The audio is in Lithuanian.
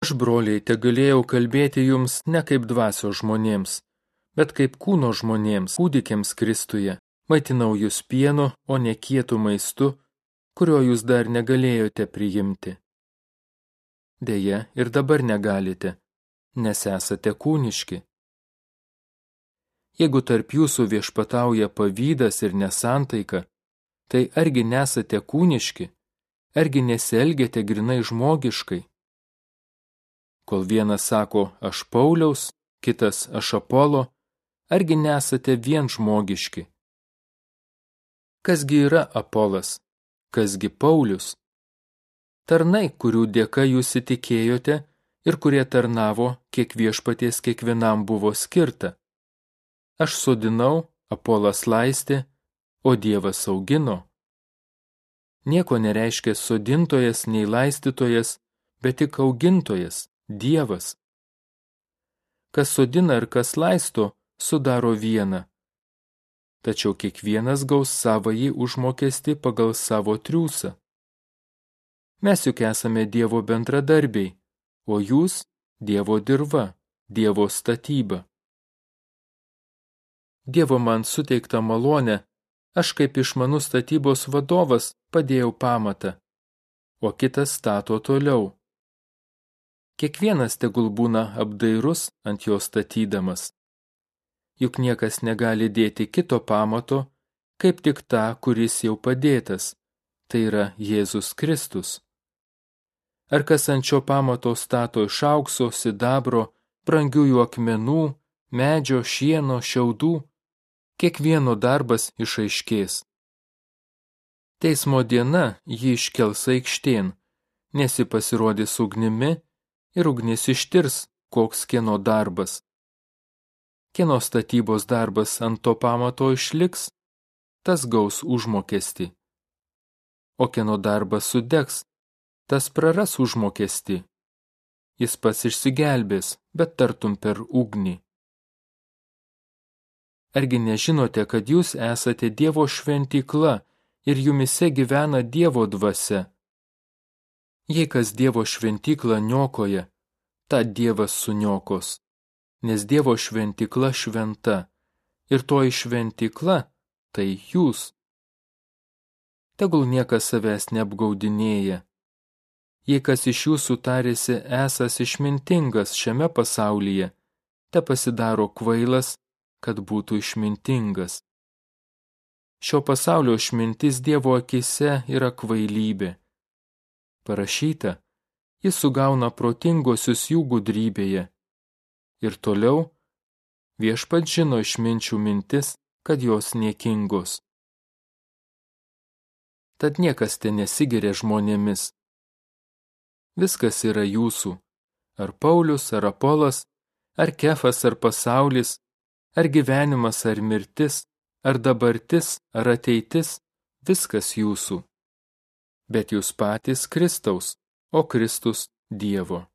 Aš, broliai, te galėjau kalbėti jums ne kaip dvasio žmonėms, bet kaip kūno žmonėms, kūdikiams Kristuje. Maitinau jūs pienu, o ne kietų maistu, kurio jūs dar negalėjote priimti. Deja, ir dabar negalite, nes esate kūniški. Jeigu tarp jūsų viešpatauja pavydas ir nesantaika, tai argi nesate kūniški, argi nesielgėte grinai žmogiškai? Kol vienas sako aš Pauliaus, kitas aš Apolo, argi nesate vien žmogiški? Kasgi yra Apolas, kasgi Paulius? Tarnai, kurių dėka jūs įtikėjote ir kurie tarnavo, kiek viešpaties kiekvienam buvo skirta. Aš sodinau, Apolas laistė, o Dievas augino. Nieko nereiškia sodintojas nei laistytojas, bet tik augintojas, Dievas. Kas sodina ir kas laisto, sudaro vieną. Tačiau kiekvienas gaus savąjį užmokestį pagal savo triūsą. Mes juk esame Dievo bendradarbiai, o jūs Dievo dirva, Dievo statyba. Dievo man suteikta malonė, aš kaip išmanus statybos vadovas padėjau pamatą, o kitas stato toliau. Kiekvienas tegul būna apdairus ant jo statydamas. Juk niekas negali dėti kito pamato, kaip tik tą, kuris jau padėtas, tai yra Jėzus Kristus. Ar kas ant šio pamato stato iš aukso, sidabro, brangiųjų akmenų, medžio, šieno, šiaudų, kiekvieno darbas išaiškės. Teismo diena jį iškels aikštėn, nes ji pasirodys ugnimi ir ugnis ištirs, koks kieno darbas. Kieno statybos darbas ant to pamato išliks, tas gaus užmokesti. O kieno darbas sudegs, tas praras užmokesti. Jis pats išsigelbės, bet tartum per ugnį. Argi nežinote, kad jūs esate Dievo šventykla ir jumise gyvena Dievo dvasia? Jei kas Dievo šventyklą niokoja, tą Dievas suniokos, nes Dievo šventykla šventa ir toji šventykla tai jūs. Tegul niekas savęs neapgaudinėja. Jei kas iš jūsų tarėsi esas išmintingas šiame pasaulyje, te pasidaro kvailas kad būtų išmintingas. Šio pasaulio išmintis Dievo akise yra kvailybė. Parašyta, jis sugauna protingosius jų gudrybėje. Ir toliau, viešpat žino išminčių mintis, kad jos niekingos. Tad niekas te nesigeria žmonėmis. Viskas yra jūsų, ar Paulius, ar Apolas, ar Kefas, ar pasaulis, ar gyvenimas, ar mirtis, ar dabartis, ar ateitis, viskas jūsų. Bet jūs patys Kristaus, o Kristus Dievo.